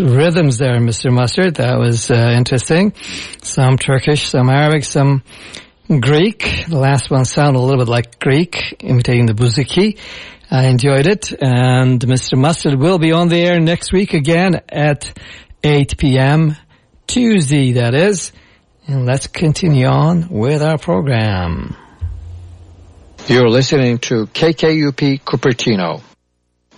rhythms there, Mr. Mustard. That was uh, interesting. Some Turkish, some Arabic, some Greek. The last one sounded a little bit like Greek, imitating the bouzouki. I enjoyed it. And Mr. Mustard will be on the air next week again at 8 p.m. Tuesday, that is. And let's continue on with our program. You're listening to KKUP Cupertino.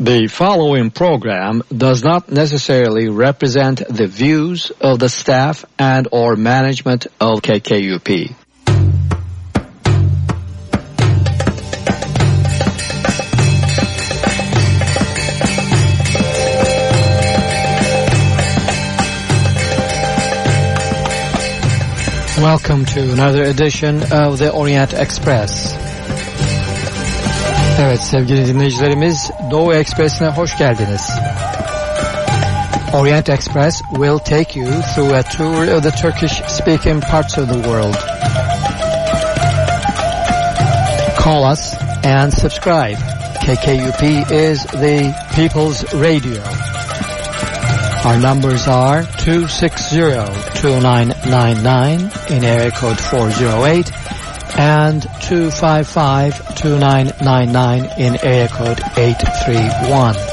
The following program does not necessarily represent the views of the staff and or management of KKUP. Welcome to another edition of the Orient Express. Evet sevgili dinleyicilerimiz Doğu Ekspresi'ne hoş geldiniz. Orient Express will take you through a tour of the Turkish speaking parts of the world. Call us and subscribe. KKUP is the People's Radio. Our numbers are 260-2999 in area code 408 and 255-2999 in area code 831.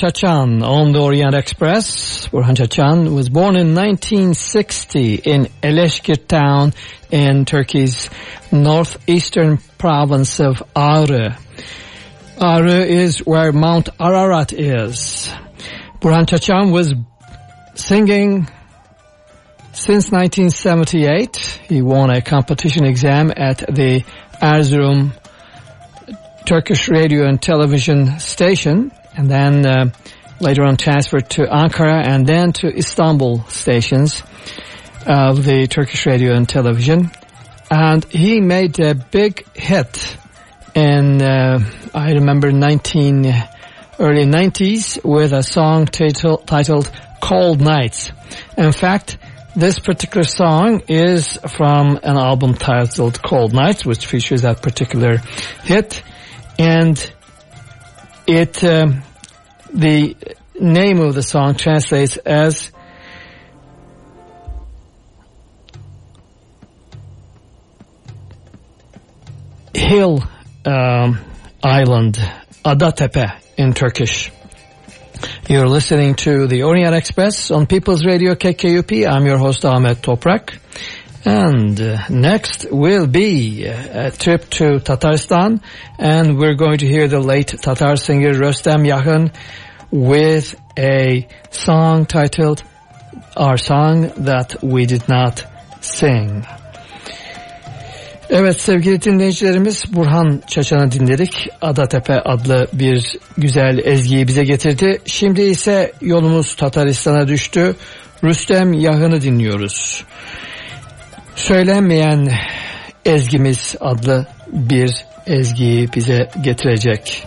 Çaçan on the Orient Express. Burhan Çaçan was born in 1960 in Eleşkir town in Turkey's northeastern province of Ağrı. Ağrı is where Mount Ararat is. Burhan Çaçan was singing since 1978. He won a competition exam at the Erzurum Turkish radio and television station and then uh, later on transferred to Ankara and then to Istanbul stations of the Turkish radio and television. And he made a big hit in uh, I remember 19 early 90s with a song title, titled Cold Nights. In fact, this particular song is from an album titled Cold Nights, which features that particular hit. And it, um, the name of the song translates as Hill um, Island, Adatepe in Turkish. You're listening to the Orient Express on People's Radio KKUP. I'm your host Ahmet Toprak. And uh, next will be a trip to Tatarstan and we're going to hear the late Tatar singer Rostam Yakın with a song titled Our Song That We Did Not Sing. Evet sevgili dinleyicilerimiz Burhan Çaçan'ı dinledik. Adatepe adlı bir güzel ezgiyi bize getirdi. Şimdi ise yolumuz Tataristan'a düştü. Rüstem Yahın'ı dinliyoruz. Söylenmeyen ezgimiz adlı bir ezgiyi bize getirecek.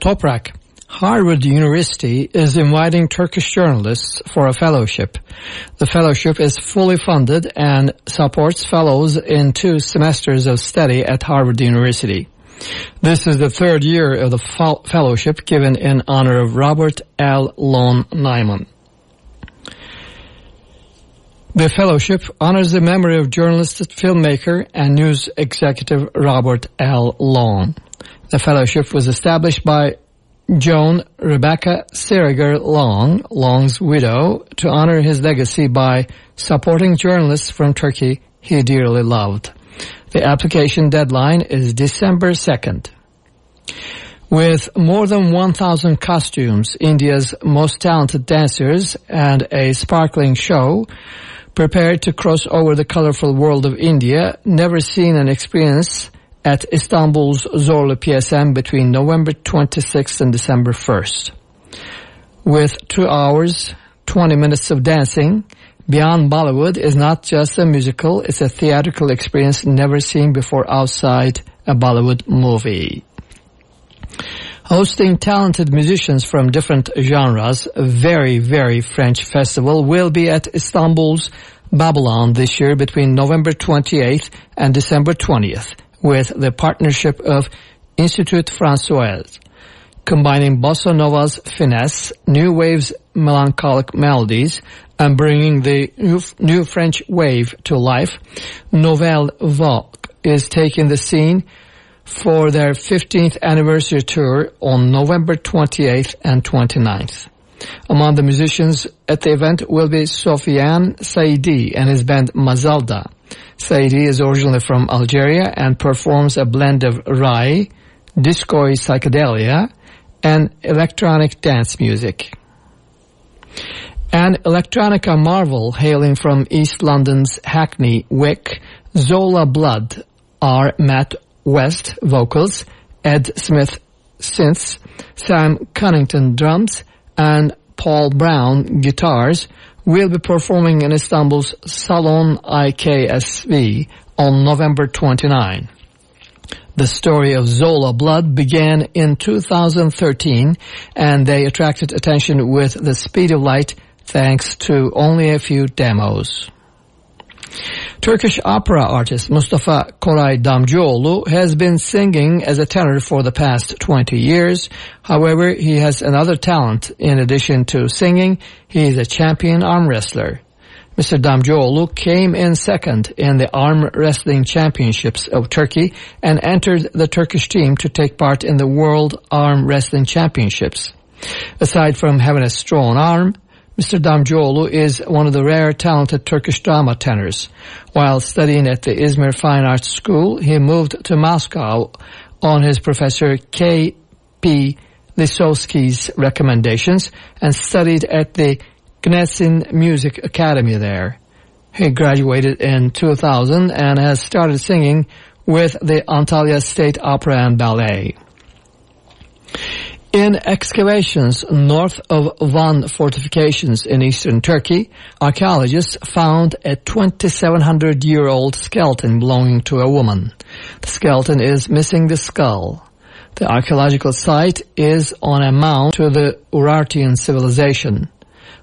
Toprak. Harvard University is inviting Turkish journalists for a fellowship. The fellowship is fully funded and supports fellows in two semesters of study at Harvard University. This is the third year of the fellowship given in honor of Robert L. Long Nieman. The fellowship honors the memory of journalist, filmmaker, and news executive Robert L. Long. The fellowship was established by Joan Rebecca Siriger Long, Long's widow, to honor his legacy by supporting journalists from Turkey he dearly loved. The application deadline is December 2nd. With more than 1,000 costumes, India's most talented dancers, and a sparkling show, prepared to cross over the colorful world of India, never seen and experienced at Istanbul's Zorlu PSM between November 26th and December 1st. With two hours, 20 minutes of dancing, Beyond Bollywood is not just a musical, it's a theatrical experience never seen before outside a Bollywood movie. Hosting talented musicians from different genres, a very, very French festival will be at Istanbul's Babylon this year between November 28th and December 20th with the partnership of Institut Français combining bossa nova's finesse, new wave's melancholic melodies, and bringing the new, new French wave to life, Nouvelle Vague is taking the scene for their 15th anniversary tour on November 28th and 29th. Among the musicians at the event will be Sofiane Saidi and his band Mazalda. Saidi is originally from Algeria and performs a blend of Rai, disco psychedelia, and electronic dance music. An electronica marvel hailing from East London's Hackney Wick, Zola Blood are Matt West vocals, Ed Smith synths, Sam Cunnington drums, and Paul Brown guitars will be performing in Istanbul's Salon IKSV on November 29. The story of Zola Blood began in 2013 and they attracted attention with the speed of light thanks to only a few demos. Turkish opera artist Mustafa Koray Damcıoğlu has been singing as a tenor for the past 20 years. However, he has another talent. In addition to singing, he is a champion arm wrestler. Mr. Damcıoğlu came in second in the arm wrestling championships of Turkey and entered the Turkish team to take part in the World Arm Wrestling Championships. Aside from having a strong arm, Mr. Damcıoğlu is one of the rare talented Turkish drama tenors. While studying at the Izmir Fine Arts School, he moved to Moscow on his professor K.P. Lisowski's recommendations and studied at the Gnessine Music Academy there. He graduated in 2000 and has started singing with the Antalya State Opera and Ballet. In excavations north of Van fortifications in eastern Turkey, archaeologists found a 2700-year-old skeleton belonging to a woman. The skeleton is missing the skull. The archaeological site is on a mound to the Urartian civilization.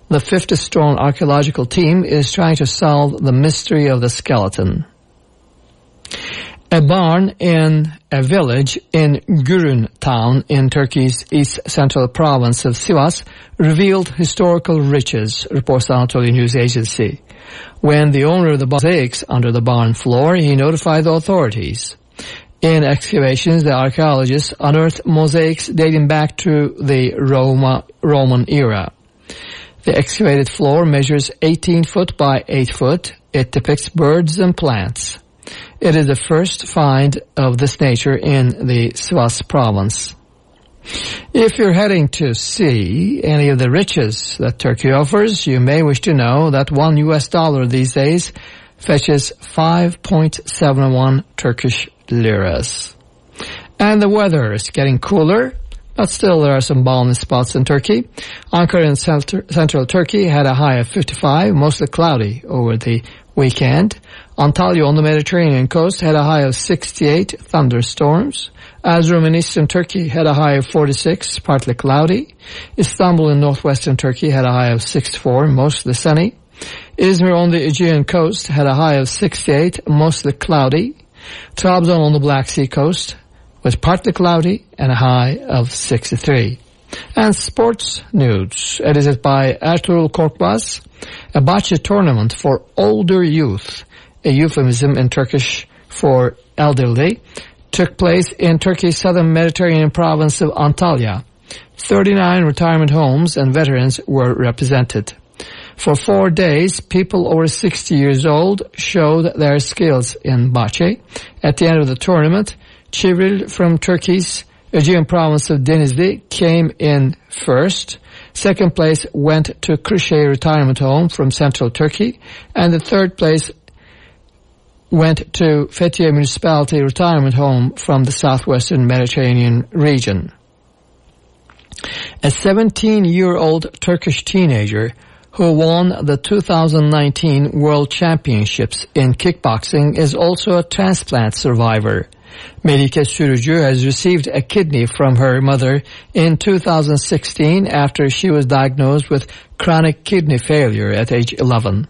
The 50-strong archaeological team is trying to solve the mystery of the skeleton. A barn in a village in Gürün town in Turkey's east central province of Sivas revealed historical riches, reports the News Agency. When the owner of the mosaics under the barn floor, he notified the authorities. In excavations, the archaeologists unearthed mosaics dating back to the Roma, Roman era. The excavated floor measures 18 foot by 8 foot. It depicts birds and plants. It is the first find of this nature in the Sivas province. If you're heading to see any of the riches that Turkey offers, you may wish to know that one US dollar these days fetches 5.71 Turkish liras. And the weather is getting cooler. But still, there are some balmy spots in Turkey. Ankara in central Turkey had a high of 55, mostly cloudy over the weekend. Antalya on the Mediterranean coast had a high of 68 thunderstorms. Erzurum in eastern Turkey had a high of 46, partly cloudy. Istanbul in northwestern Turkey had a high of 64, mostly sunny. Izmir on the Aegean coast had a high of 68, mostly cloudy. Trabzon on the Black Sea coast was partly cloudy and a high of 63. And sports news, edited by Ertuğrul Korkmaz. A bocce tournament for older youth, a euphemism in Turkish for elderly, took place in Turkey's southern Mediterranean province of Antalya. 39 retirement homes and veterans were represented. For four days, people over 60 years old showed their skills in bocce. At the end of the tournament, Çivril from Turkey's Aegean province of Denizli came in first. Second place went to Kırşehir Retirement Home from central Turkey. And the third place went to Fethiye Municipality Retirement Home from the southwestern Mediterranean region. A 17-year-old Turkish teenager who won the 2019 World Championships in kickboxing is also a transplant survivor. Melike Sürücü has received a kidney from her mother in 2016 after she was diagnosed with chronic kidney failure at age 11.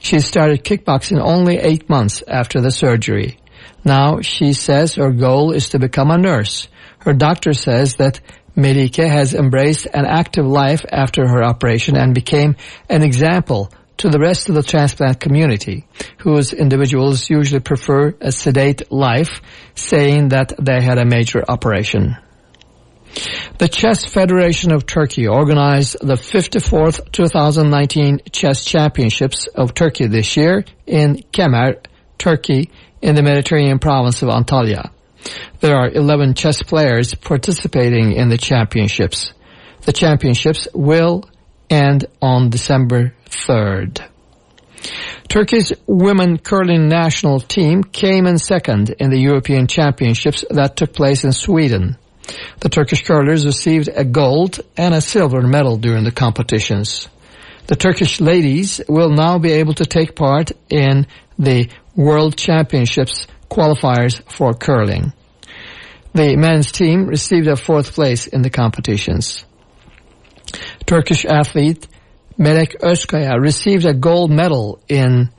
She started kickboxing only eight months after the surgery. Now she says her goal is to become a nurse. Her doctor says that Melike has embraced an active life after her operation and became an example to the rest of the transplant community, whose individuals usually prefer a sedate life, saying that they had a major operation. The Chess Federation of Turkey organized the 54th 2019 Chess Championships of Turkey this year in Kemer, Turkey, in the Mediterranean province of Antalya. There are 11 chess players participating in the championships. The championships will end on December 3rd. Turkey's women curling national team came in second in the European Championships that took place in Sweden. The Turkish curlers received a gold and a silver medal during the competitions. The Turkish ladies will now be able to take part in the World Championships qualifiers for curling. The men's team received a fourth place in the competitions. Turkish athlete Melek Özkaya received a gold medal in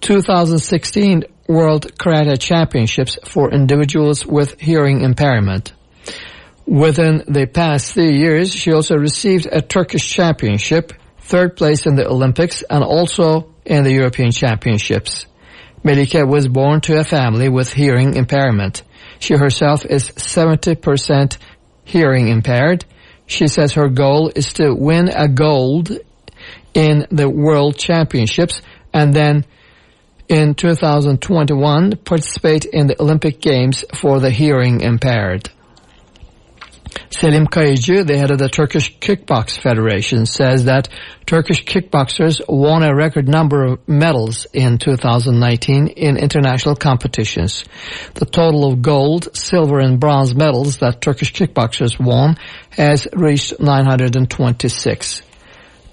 2016 World Karate Championships for individuals with hearing impairment. Within the past three years, she also received a Turkish championship, third place in the Olympics, and also in the European Championships. Melike was born to a family with hearing impairment. She herself is 70% hearing impaired. She says her goal is to win a gold in the World Championships and then in 2021 participate in the Olympic Games for the hearing impaired. Selim Kayıcı, the head of the Turkish Kickbox Federation, says that Turkish kickboxers won a record number of medals in 2019 in international competitions. The total of gold, silver and bronze medals that Turkish kickboxers won has reached 926.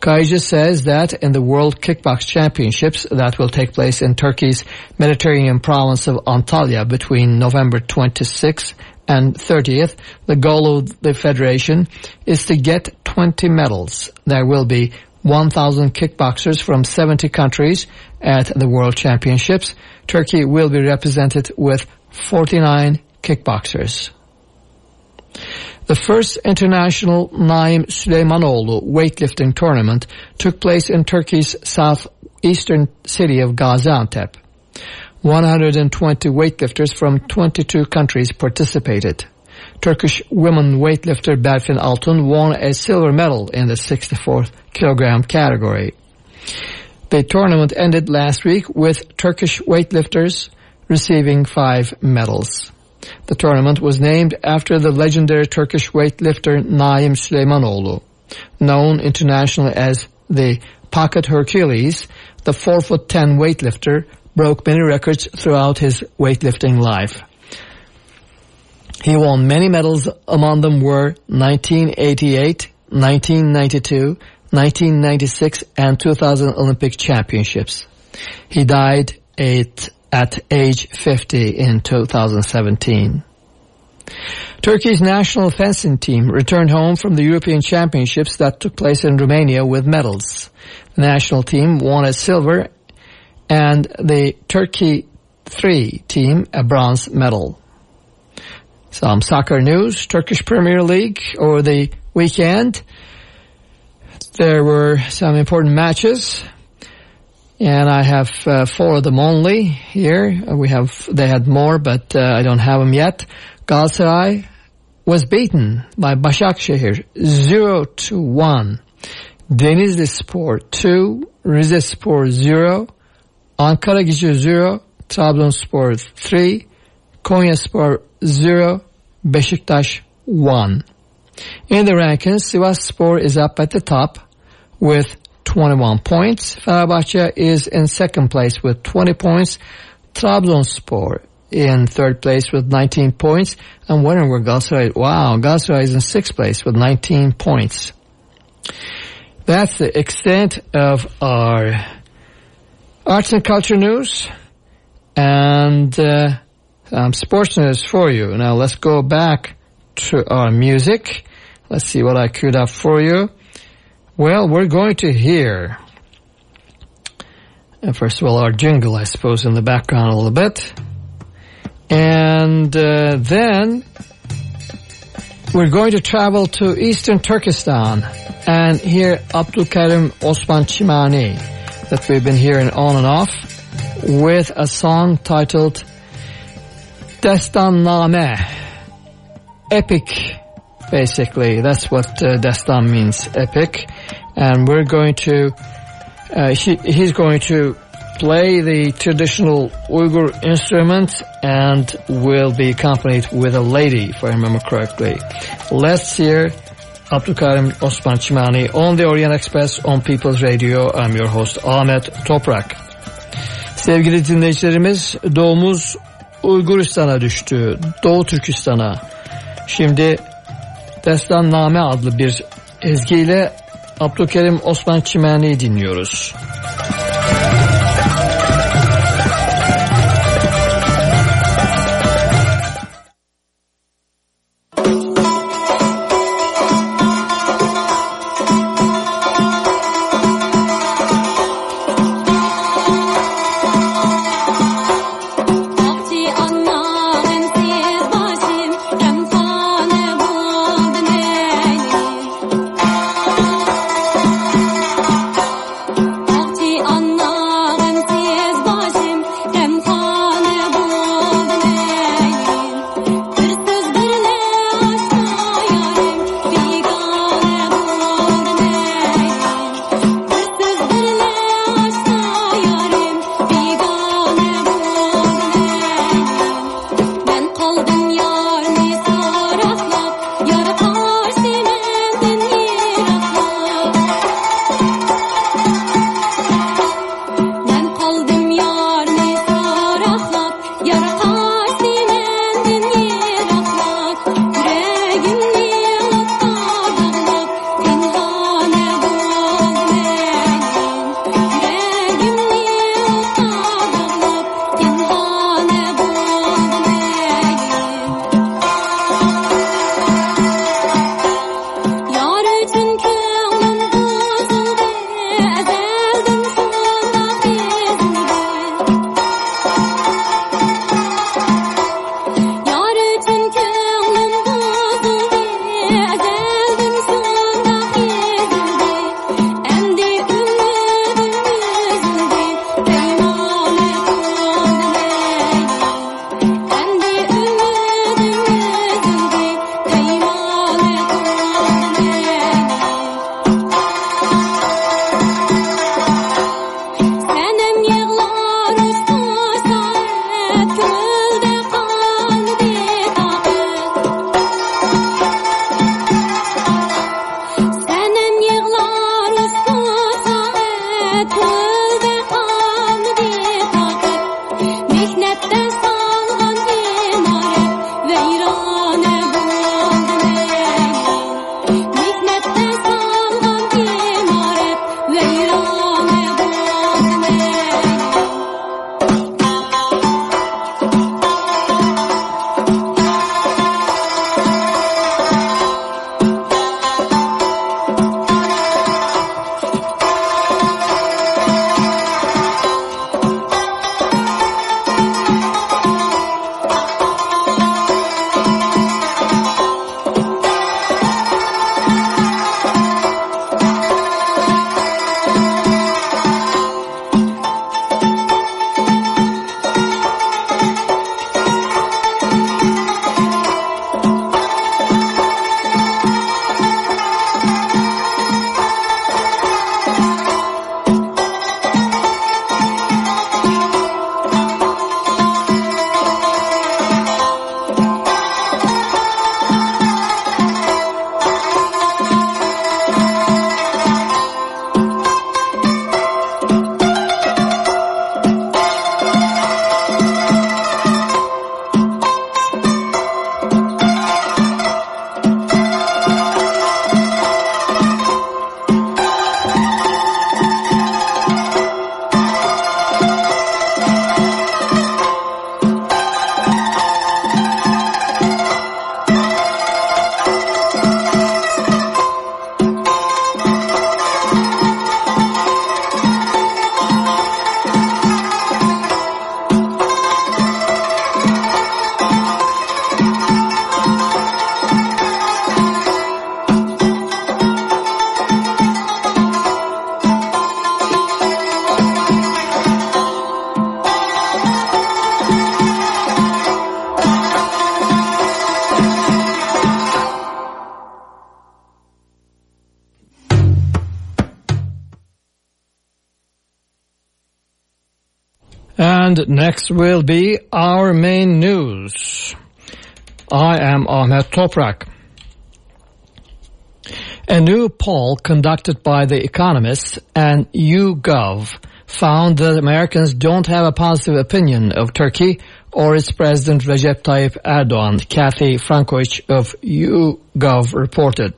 Kayıcı says that in the World Kickbox Championships that will take place in Turkey's Mediterranean province of Antalya between November 26 and 30th, the goal of the federation is to get 20 medals. There will be 1,000 kickboxers from 70 countries at the World Championships. Turkey will be represented with 49 kickboxers. The first international Naim Süleymanoğlu weightlifting tournament took place in Turkey's southeastern city of Gaziantep. 120 weightlifters from 22 countries participated. Turkish women weightlifter Berfin Altun won a silver medal in the 64 kilogram category. The tournament ended last week with Turkish weightlifters receiving five medals. The tournament was named after the legendary Turkish weightlifter Naim Süleymanoğlu, known internationally as the Pocket Hercules, the 4 foot 10 weightlifter broke many records throughout his weightlifting life. He won many medals, among them were 1988, 1992, 1996 and 2000 Olympic championships. He died at, at age 50 in 2017. Turkey's national fencing team returned home from the European Championships that took place in Romania with medals. The national team won a silver and the Turkey 3 team a bronze medal. Some soccer news, Turkish Premier League over the weekend. There were some important matches and I have uh, four of them only here. We have, they had more, but uh, I don't have them yet. Galatasaray was beaten by Başakşehir 0 to 1. Denizli Spor 2, Rize Spor 0, Ankara Gücü 0, Trabzonspor 3, Konyaspor 0, Beşiktaş 1. In the rankings, Sivas Spor is up at the top with 21 points. Fenerbahce is in second place with 20 points. Trabzonspor in third place with 19 points. I'm wondering where Galatasaray, wow, Galatasaray is in sixth place with 19 points. That's the extent of our arts and culture news and uh, um, sports news for you. Now let's go back to our music. Let's see what I queued up for you. Well, we're going to hear, uh, first of all, our jingle, I suppose, in the background a little bit. And uh, then we're going to travel to eastern Turkestan and hear Abdulkarim Osman Chimani that we've been hearing on and off with a song titled Destan Name, epic basically. That's what uh, Destan means, epic. And we're going to, uh, he, he's going to play the traditional Uyghur instrument and will be accompanied with a lady, if I remember correctly. Let's hear Abdulkarim Osman Chimani on the Orient Express on People's Radio. I'm your host Ahmet Toprak. Sevgili dinleyicilerimiz doğumuz Uyguristan'a düştü. Doğu Türkistan'a. Şimdi Destan Name adlı bir ezgiyle Abdülkerim Osman Çimeni'yi dinliyoruz. Next will be our main news. I am Ahmet Toprak. A new poll conducted by The Economist and YouGov found that Americans don't have a positive opinion of Turkey or its President Recep Tayyip Erdogan, Kathy Frankovic of YouGov reported.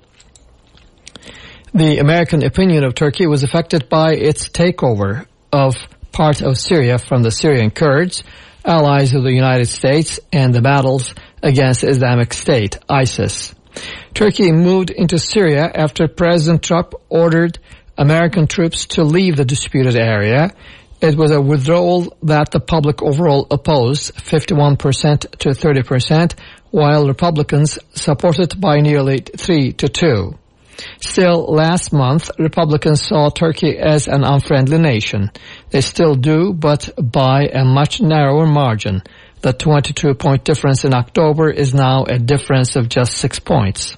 The American opinion of Turkey was affected by its takeover of part of Syria from the Syrian Kurds, allies of the United States, and the battles against Islamic State, ISIS. Turkey moved into Syria after President Trump ordered American troops to leave the disputed area. It was a withdrawal that the public overall opposed, 51% to 30%, while Republicans supported by nearly 3 to 2. Still, last month, Republicans saw Turkey as an unfriendly nation. They still do, but by a much narrower margin. The 22-point difference in October is now a difference of just six points.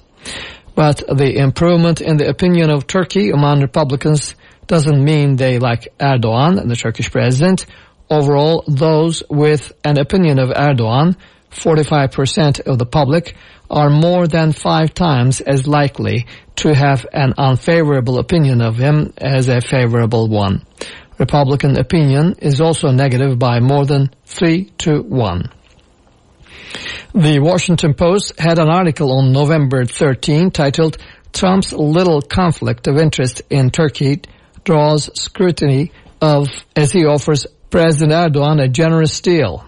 But the improvement in the opinion of Turkey among Republicans doesn't mean they like Erdogan, the Turkish president. Overall, those with an opinion of Erdogan, 45% of the public, are more than five times as likely to have an unfavorable opinion of him as a favorable one. Republican opinion is also negative by more than 3 to 1. The Washington Post had an article on November 13 titled Trump's little conflict of interest in Turkey draws scrutiny of as he offers President Erdogan a generous deal.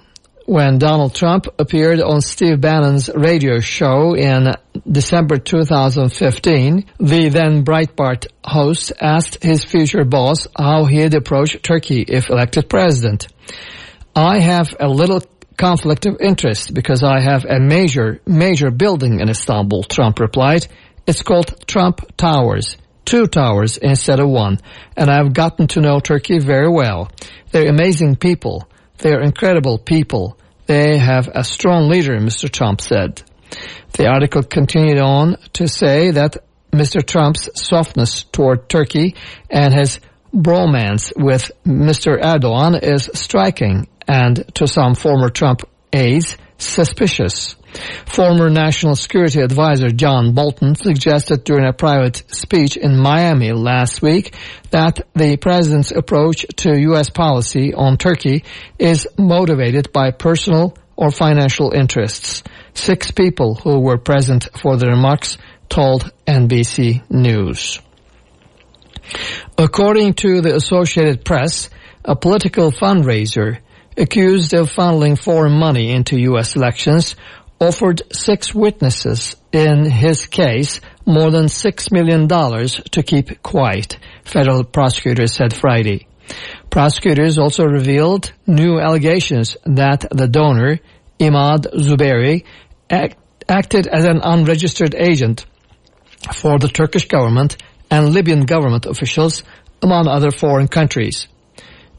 When Donald Trump appeared on Steve Bannon's radio show in December 2015, the then Breitbart host asked his future boss how he'd approach Turkey if elected president. I have a little conflict of interest because I have a major, major building in Istanbul, Trump replied. It's called Trump Towers. Two towers instead of one. And I've gotten to know Turkey very well. They're amazing people. They're incredible people. They have a strong leader, Mr. Trump said. The article continued on to say that Mr. Trump's softness toward Turkey and his bromance with Mr. Erdogan is striking and to some former Trump aides, suspicious. Former National Security Advisor John Bolton suggested during a private speech in Miami last week that the president's approach to U.S. policy on Turkey is motivated by personal or financial interests. Six people who were present for the remarks told NBC News. According to the Associated Press, a political fundraiser accused of funneling foreign money into U.S. elections, offered six witnesses in his case more than $6 million to keep quiet, federal prosecutors said Friday. Prosecutors also revealed new allegations that the donor, Imaad Zuberi, act, acted as an unregistered agent for the Turkish government and Libyan government officials, among other foreign countries.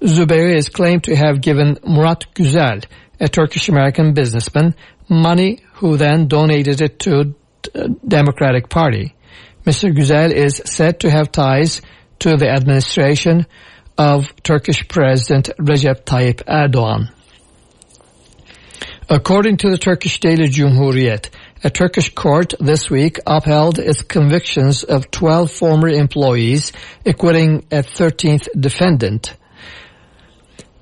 Zuberi is claimed to have given Murat Güzel, a Turkish-American businessman, money who then donated it to uh, Democratic Party. Mr. Güzel is said to have ties to the administration of Turkish President Recep Tayyip Erdogan. According to the Turkish daily Cumhuriyet, a Turkish court this week upheld its convictions of 12 former employees, acquitting a 13th defendant.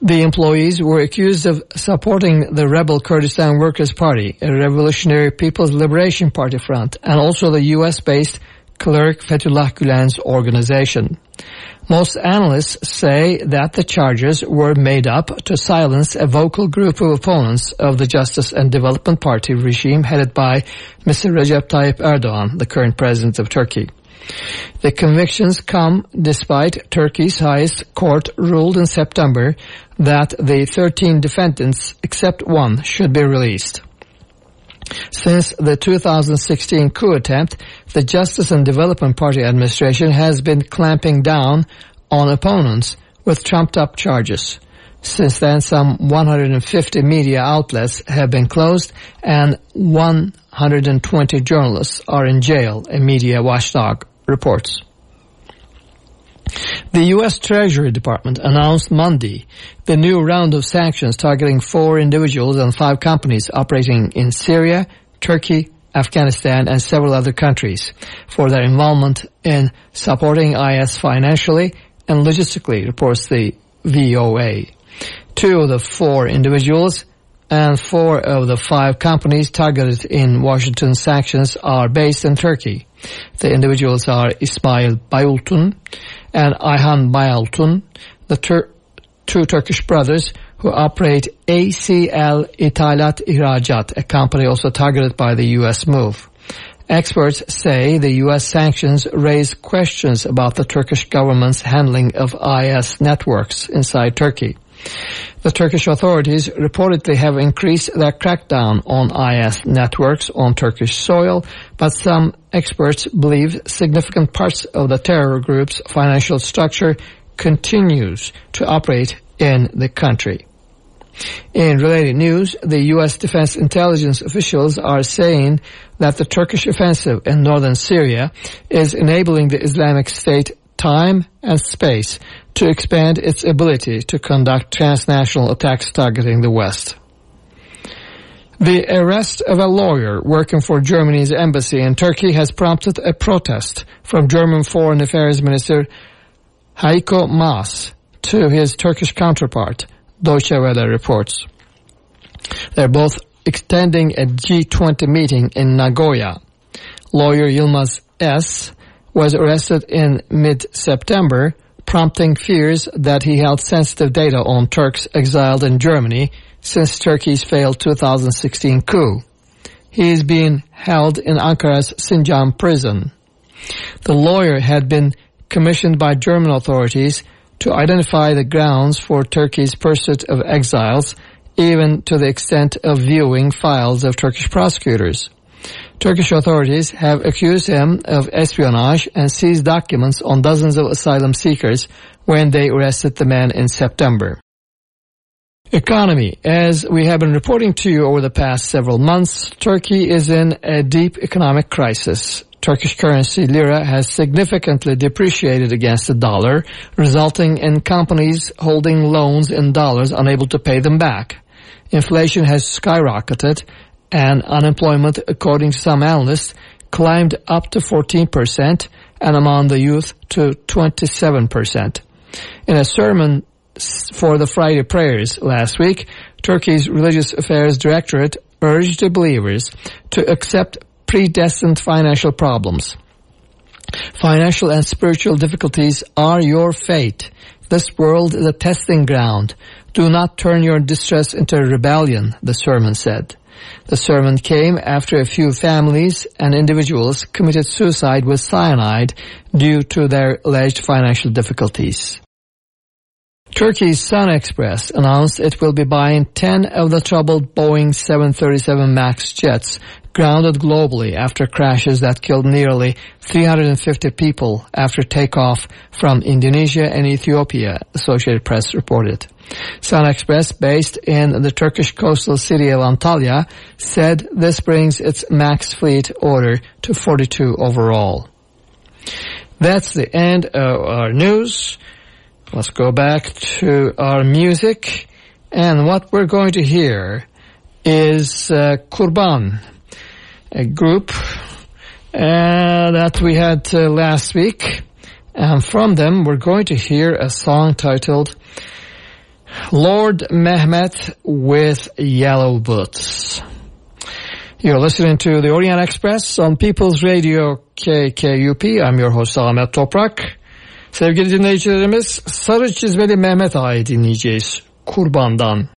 The employees were accused of supporting the rebel Kurdistan Workers' Party, a revolutionary People's Liberation Party front, and also the U.S.-based cleric Fethullah Gülen's organization. Most analysts say that the charges were made up to silence a vocal group of opponents of the Justice and Development Party regime headed by Mr. Recep Tayyip Erdogan, the current president of Turkey. The convictions come despite Turkey's highest court ruled in September that the 13 defendants, except one, should be released. Since the 2016 coup attempt, the Justice and Development Party administration has been clamping down on opponents with trumped-up charges. Since then, some 150 media outlets have been closed and 120 journalists are in jail, a media watchdog reports. The U.S. Treasury Department announced Monday the new round of sanctions targeting four individuals and five companies operating in Syria, Turkey, Afghanistan, and several other countries for their involvement in supporting IS financially and logistically, reports the VOA. Two of the four individuals and four of the five companies targeted in Washington sanctions are based in Turkey. The individuals are Ismail Bayaltun and Ayhan Bayaltun, the tur two Turkish brothers who operate ACL Ithalat İhracat, a company also targeted by the U.S. move. Experts say the U.S. sanctions raise questions about the Turkish government's handling of IS networks inside Turkey. The Turkish authorities reportedly have increased their crackdown on IS networks on Turkish soil, but some experts believe significant parts of the terror group's financial structure continues to operate in the country. In related news, the U.S. Defense Intelligence officials are saying that the Turkish offensive in northern Syria is enabling the Islamic State time and space to expand its ability to conduct transnational attacks targeting the West. The arrest of a lawyer working for Germany's embassy in Turkey has prompted a protest from German Foreign Affairs Minister Heiko Maas to his Turkish counterpart, Deutsche Welle reports. They're both extending a G20 meeting in Nagoya. Lawyer Yilmaz S. was arrested in mid-September, prompting fears that he held sensitive data on Turks exiled in Germany since Turkey's failed 2016 coup. He is being held in Ankara's Sincan prison. The lawyer had been commissioned by German authorities to identify the grounds for Turkey's pursuit of exiles, even to the extent of viewing files of Turkish prosecutors. Turkish authorities have accused him of espionage and seized documents on dozens of asylum seekers when they arrested the man in September. Economy. As we have been reporting to you over the past several months, Turkey is in a deep economic crisis. Turkish currency lira has significantly depreciated against the dollar, resulting in companies holding loans in dollars unable to pay them back. Inflation has skyrocketed and unemployment, according to some analysts, climbed up to 14% and among the youth to 27%. In a sermon for the Friday prayers last week, Turkey's Religious Affairs Directorate urged the believers to accept predestined financial problems. Financial and spiritual difficulties are your fate. This world is a testing ground. Do not turn your distress into rebellion, the sermon said. The sermon came after a few families and individuals committed suicide with cyanide due to their alleged financial difficulties. Turkey's Sun Express announced it will be buying 10 of the troubled Boeing 737 MAX jets grounded globally after crashes that killed nearly 350 people after takeoff from Indonesia and Ethiopia, Associated Press reported. Sun Express, based in the Turkish coastal city of Antalya, said this brings its max fleet order to 42 overall. That's the end of our news. Let's go back to our music. And what we're going to hear is uh, Kurban, group uh, that we had uh, last week. And from them, we're going to hear a song titled Lord Mehmet with Yellow Boots. You're listening to the Orient Express on People's Radio KKUP. I'm your host Ahmet Toprak. Sevgili dinleyicilerimiz Sarı Çizmeli Mehmet Ağa'yı dinleyeceğiz. Kurbandan.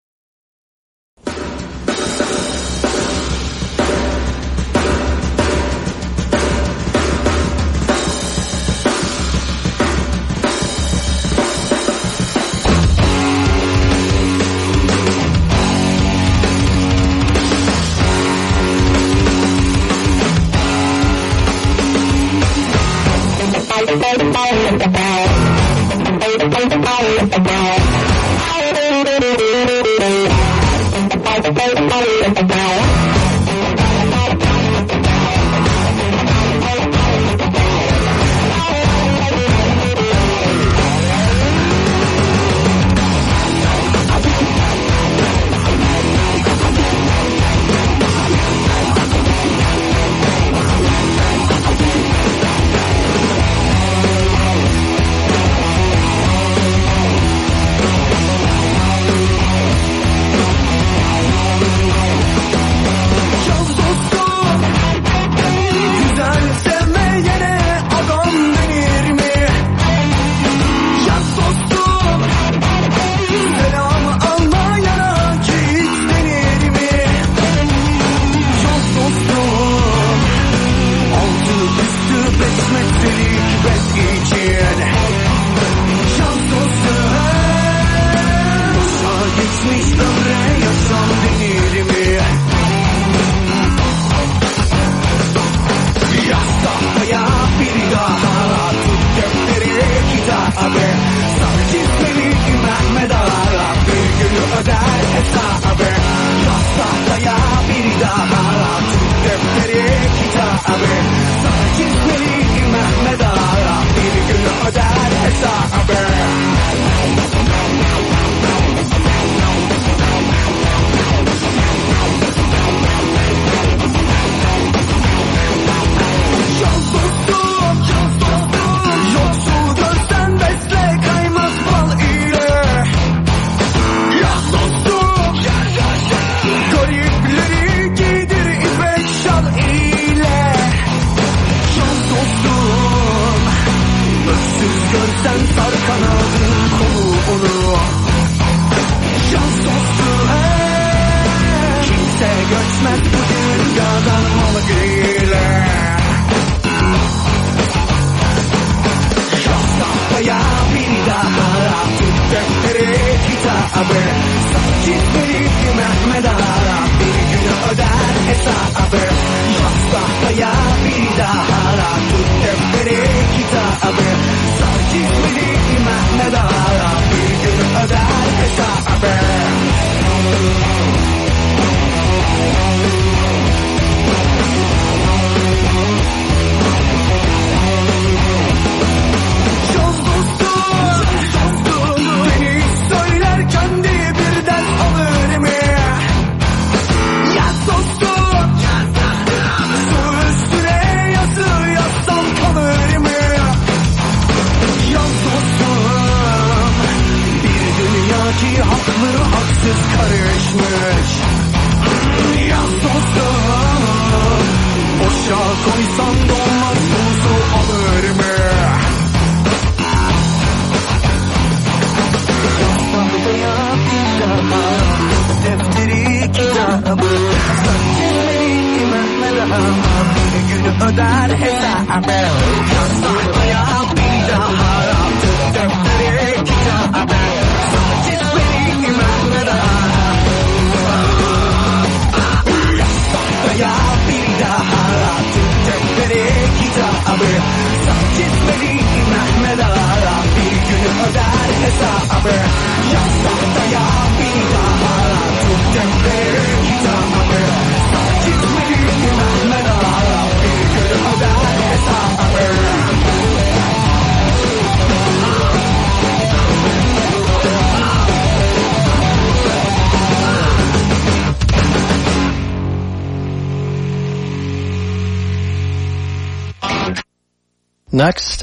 Koysan dolmaz konusu alır mı? Kahveye pijama Defteri kitabı Sen dinleyin ben merhaba Günü öder hesabı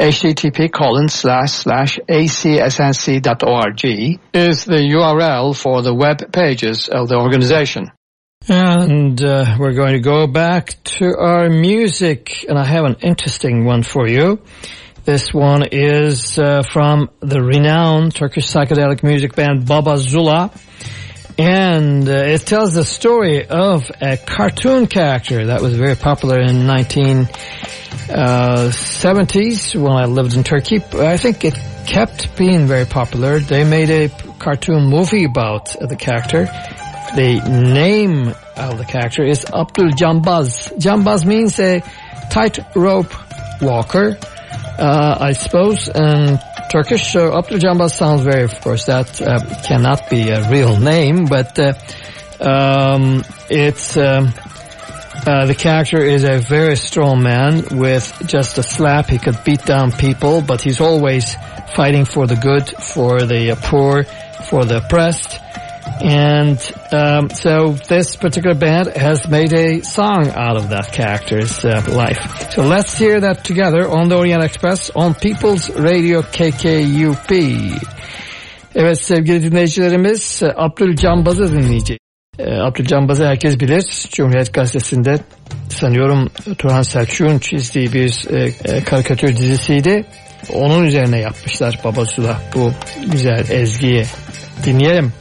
http colon slash slash acsnc.org is the URL for the web pages of the organization. And uh, we're going to go back to our music, and I have an interesting one for you. This one is uh, from the renowned Turkish psychedelic music band Baba Zula. And uh, it tells the story of a cartoon character that was very popular in 19 uh, when I lived in Turkey. I think it kept being very popular. They made a cartoon movie about the character. The name of the character is Abdul Jambaz. Jambaz means a tightrope walker. Uh, I suppose in Turkish, uh, Abdul sounds very, of course, that uh, cannot be a real name, but uh, um, it's um, uh, the character is a very strong man with just a slap. He could beat down people, but he's always fighting for the good, for the poor, for the oppressed. And um, so this particular band has made a song out of that character's uh, life. So let's hear that together on the Orient Express on People's Radio KKUP. Evet sevgili dinleyicilerimiz Abdül Cambaz'ı dinleyeceğiz. Abdül Cambaz'ı herkes bilir. Cumhuriyet Gazetesi'nde sanıyorum Turhan Selçuk'un çizdiği bir e, karikatür dizisiydi. Onun üzerine yapmışlar Babasula bu güzel ezgiyi. Dinleyelim.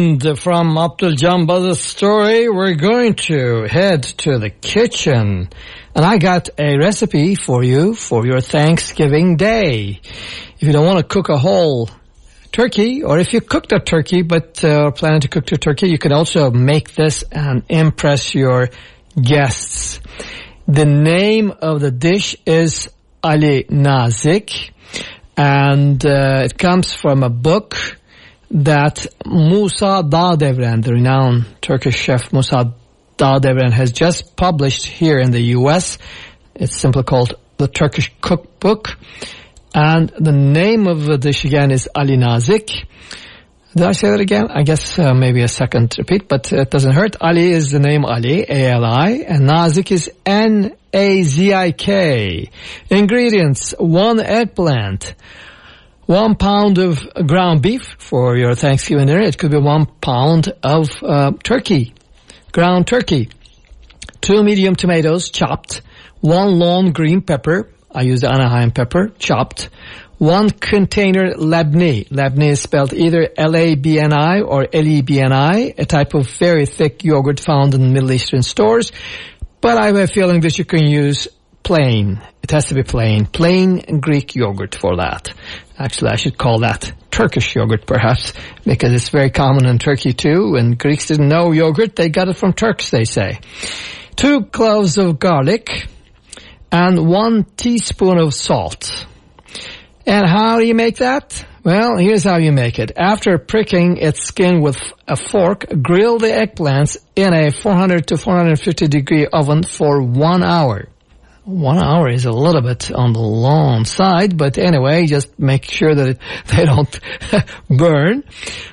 And from Abdul Jambaz's story, we're going to head to the kitchen. And I got a recipe for you for your Thanksgiving day. If you don't want to cook a whole turkey, or if you cooked a turkey but uh, are planning to cook a turkey, you can also make this and impress your guests. The name of the dish is Ali Nazik, and uh, it comes from a book that Musa Dağdeviren, the renowned Turkish chef Musa Dağdeviren, has just published here in the U.S. It's simply called the Turkish Cookbook. And the name of the dish again is Ali Nazik. Did I say that again? I guess uh, maybe a second repeat, but it doesn't hurt. Ali is the name Ali, A-L-I, and Nazik is N-A-Z-I-K. Ingredients, one eggplant, one pound of ground beef for your Thanksgiving dinner. It could be one pound of uh, turkey, ground turkey, two medium tomatoes chopped, one long green pepper, I use Anaheim pepper, chopped, one container labneh. Labneh is spelled either L-A-B-N-I or L-E-B-N-I, a type of very thick yogurt found in Middle Eastern stores. But I have a feeling that you can use plain. It has to be plain. Plain Greek yogurt for that. Actually, I should call that Turkish yogurt perhaps, because it's very common in Turkey too, and Greeks didn't know yogurt. They got it from Turks, they say. Two cloves of garlic and one teaspoon of salt. And how do you make that? Well, here's how you make it. After pricking its skin with a fork, grill the eggplants in a 400 to 450 degree oven for one hour. One hour is a little bit on the long side, but anyway, just make sure that it, they don't burn.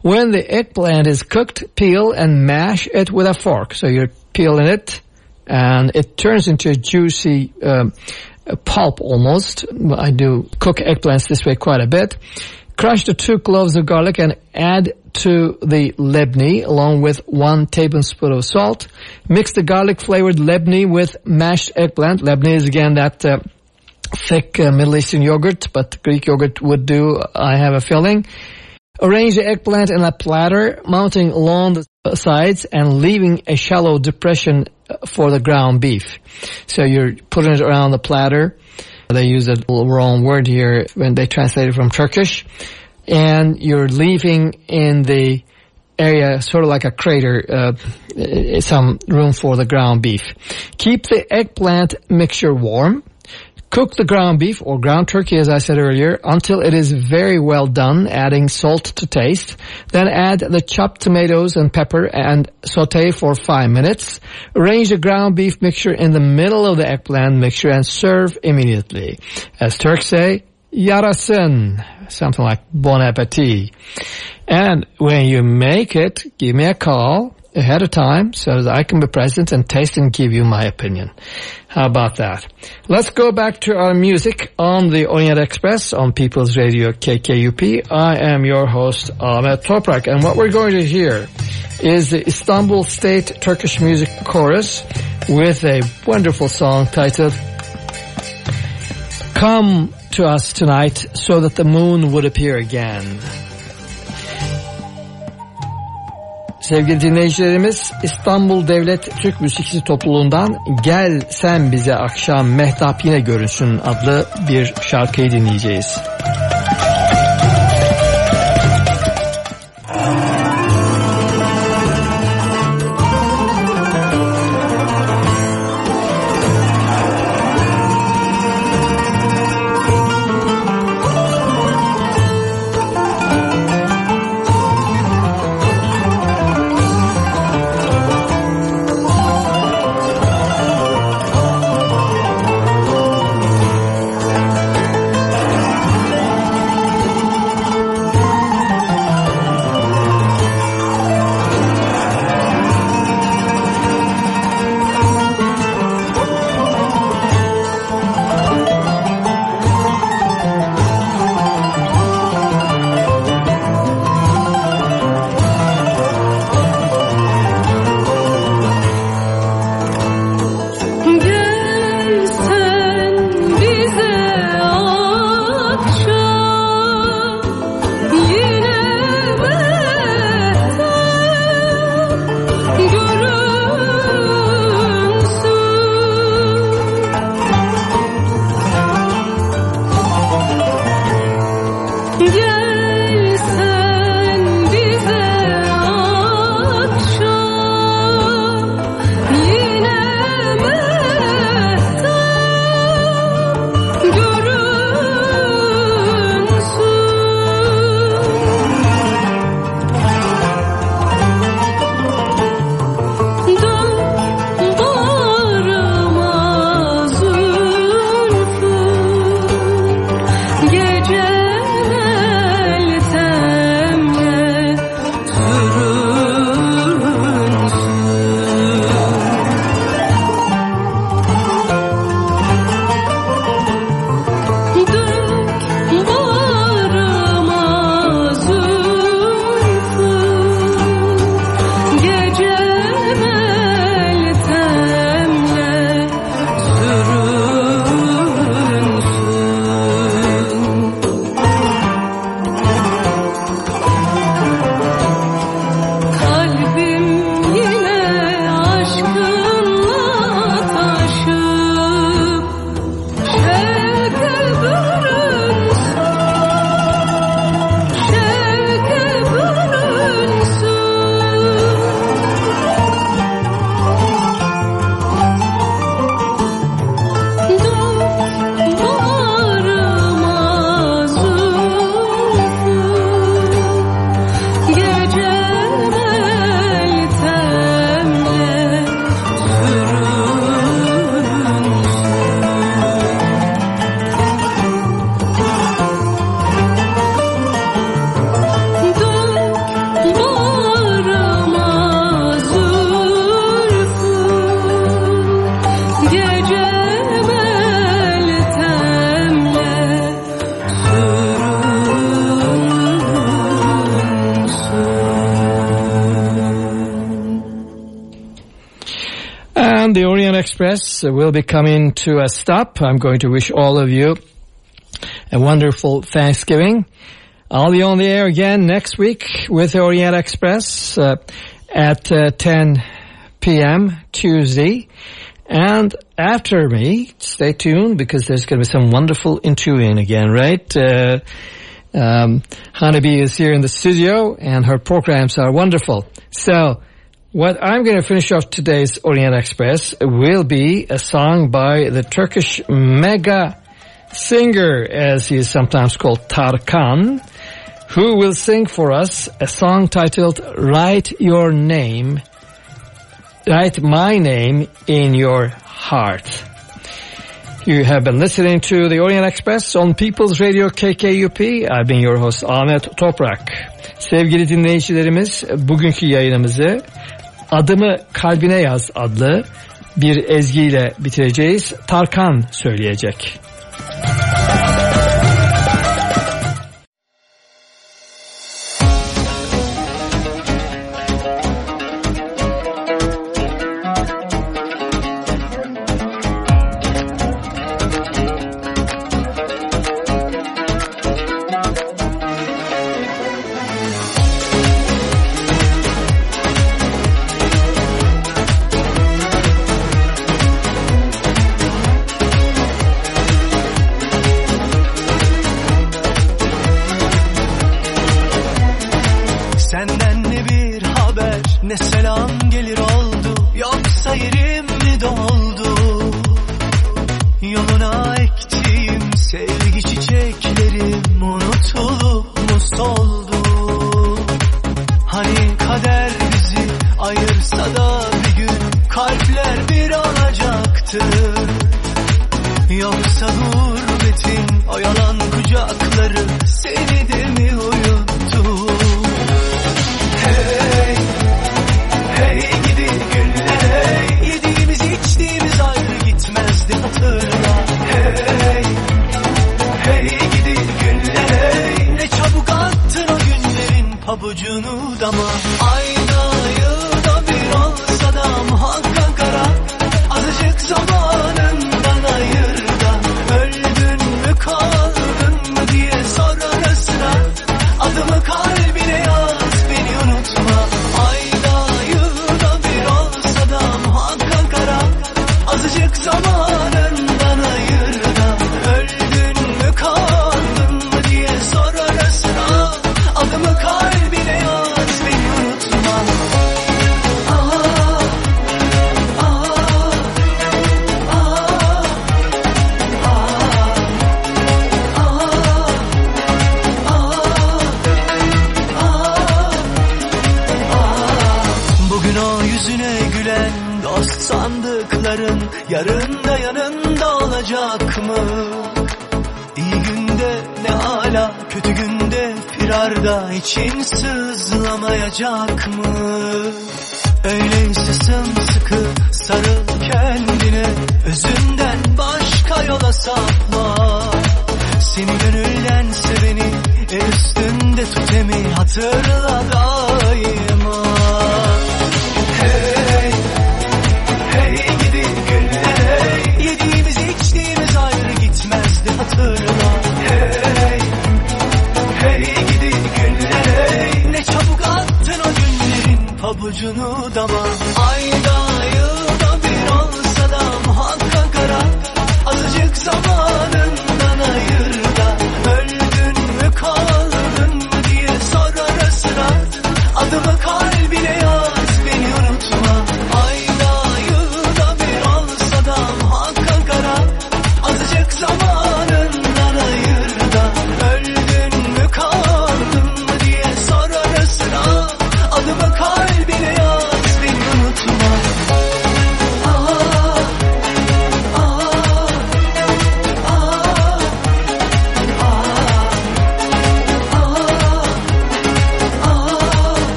When the eggplant is cooked, peel and mash it with a fork. So you're peeling it, and it turns into a juicy um, pulp almost. I do cook eggplants this way quite a bit. Crush the two cloves of garlic and add to the lebni along with one tablespoon of salt. Mix the garlic flavored lebni with mashed eggplant. Lebni is again that uh, thick uh, Middle Eastern yogurt, but Greek yogurt would do, I have a feeling. Arrange the eggplant in a platter, mounting along the sides and leaving a shallow depression for the ground beef. So you're putting it around the platter. They use a wrong word here when they translate it from Turkish. And you're leaving in the area sort of like a crater, uh, some room for the ground beef. Keep the eggplant mixture warm. Cook the ground beef or ground turkey, as I said earlier, until it is very well done, adding salt to taste. Then add the chopped tomatoes and pepper and saute for five minutes. Arrange the ground beef mixture in the middle of the eggplant mixture and serve immediately. As Turks say, yarasın, something like bon appetit. And when you make it, give me a call ahead of time so that I can be present and taste and give you my opinion. How about that? Let's go back to our music on the Orient Express on People's Radio KKUP. I am your host Ahmet Toprak and what we're going to hear is the Istanbul State Turkish Music Chorus with a wonderful song titled Come to Us Tonight so that the moon would appear again. Sevgili dinleyicilerimiz İstanbul Devlet Türk Müzikisi Topluluğundan Gel Sen Bize Akşam Mehtap Yine Görünsün adlı bir şarkıyı dinleyeceğiz. Express will be coming to a stop. I'm going to wish all of you a wonderful Thanksgiving. I'll be on the air again next week with Orient Express uh, at uh, 10 p.m. Tuesday. And after me, stay tuned because there's going to be some wonderful interviewing again, right? Uh, um, Honeybee is here in the studio and her programs are wonderful. So, what I'm going to finish off today's Orient Express will be a song by the Turkish mega singer, as he is sometimes called Tarkan, who will sing for us a song titled Write Your Name, Write My Name in Your Heart. You have been listening to the Orient Express on People's Radio KKUP. I've been your host Ahmet Toprak. Sevgili dinleyicilerimiz, bugünkü yayınımızı Adımı Kalbine Yaz adlı bir ezgiyle bitireceğiz. Tarkan söyleyecek. Senden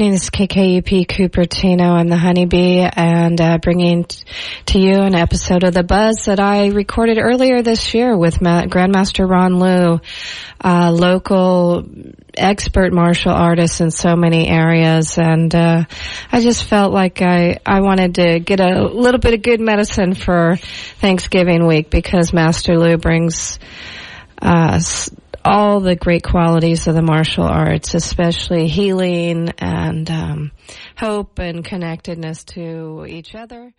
evening. This is KKUP Cupertino. I'm the Honeybee and uh, bringing t- to you an episode of The Buzz that I recorded earlier this year with Ma- Grandmaster Ron Liu, uh, local expert martial artist in so many areas. And uh, I just felt like I, I wanted to get a little bit of good medicine for Thanksgiving week because Master Liu brings uh, all the great qualities of the martial arts, especially healing and um, hope and connectedness to each other.